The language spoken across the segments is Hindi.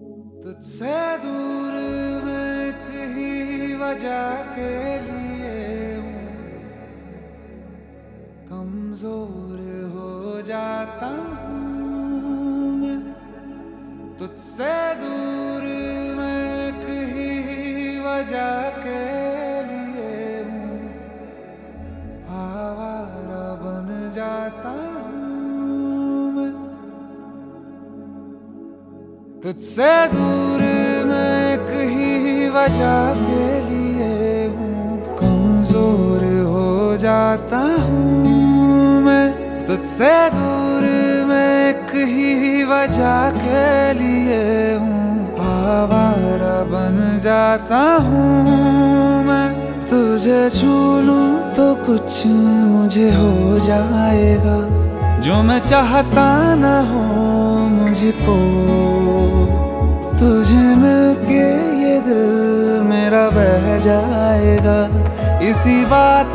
तुझसे दूर मैं कहीं वजह के लिए कमज़ोर हो जाता हूँ तुझसे दूर मैं कहीं वजह के लिए आवारा बन जाता तुझसे दूर मैं कहीं वजह के लिए हूँ। कमज़ोर हो जाता हूँ मैं। तुझसे दूर मैं कहीं वजह के लिए हूँ। आवारा बन जाता हूँ मैं। तुझे छू लूँ तो कुछ मुझे हो जाएगा। जो मैं चाहता न हो मुझको, तुझे मिलके ये दिल मेरा बह जाएगा। इसी बात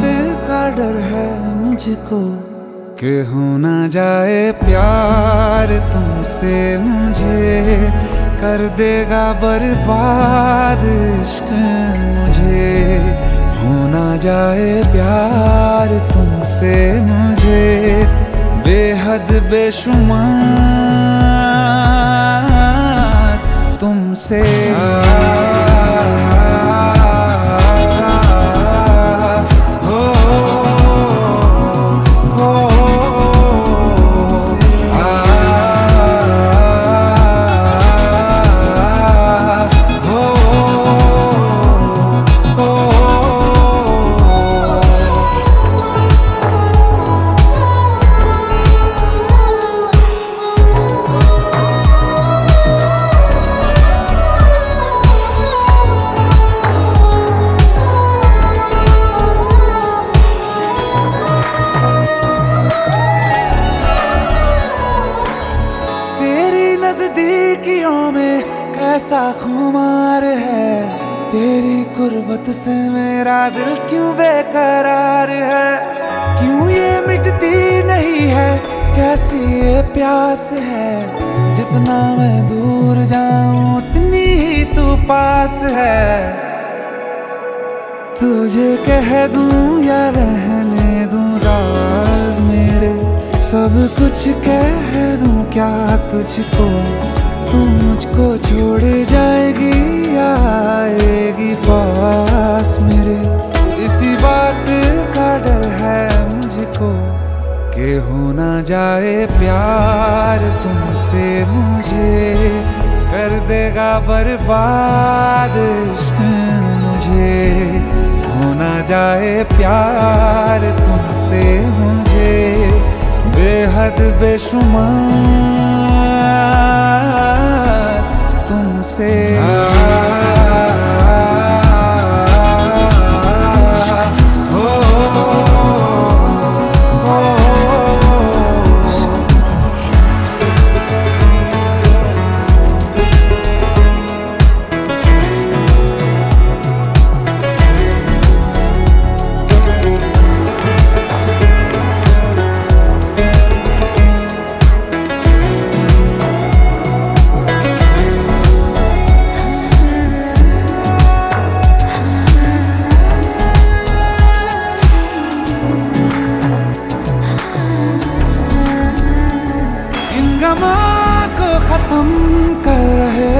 का डर है मुझको कि हो ना जाए प्यार तुमसे मुझे। कर देगा बर्बाद इश्क मुझे। हो ना जाए प्यार तुमसे मुझे। बेहद बेशुमार तुमसे। हो नजदीकियों में कैसा खुमार है? तेरी कुर्बत से मेरा दिल क्यों बेकरार है? क्यों ये मिटती नहीं है? कैसी ये प्यास है? जितना मैं दूर जाऊँ, उतनी ही तू पास है। तुझे कह दूँ या रहने दूँ, राज मेरे, सब कुछ कह दूँ क्या तुझको? तू मुझको छोड़ जाएगी, आएगी पास मेरे। इसी बात का डर है मुझको के हो ना जाए प्यार तुमसे मुझे। कर देगा बर्बाद इश्क मुझे। हो ना जाए प्यार बेहद बेशुमार तुमसे। खत्म कर रहे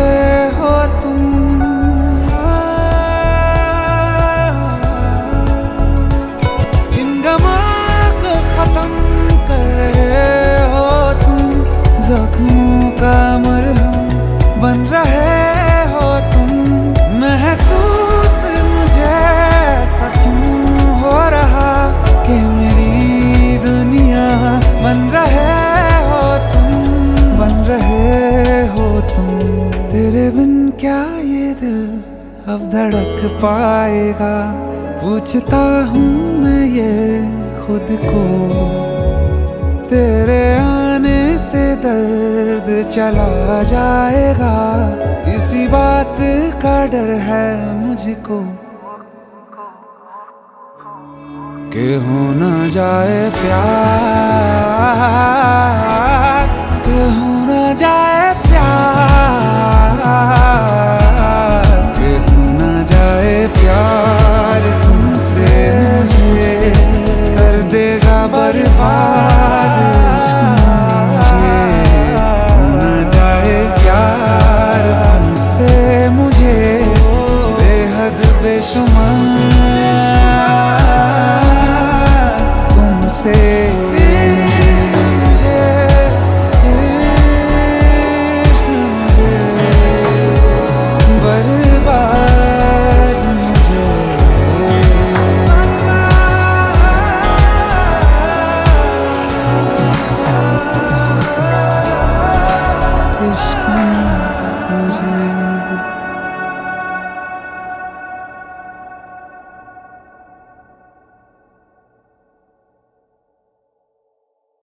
अब धड़क पाएगा। पूछता हूँ मैं ये खुद को। तेरे आने से दर्द चला जाएगा। इसी बात का डर है मुझको। कि हो ना जाए प्यार। कि हो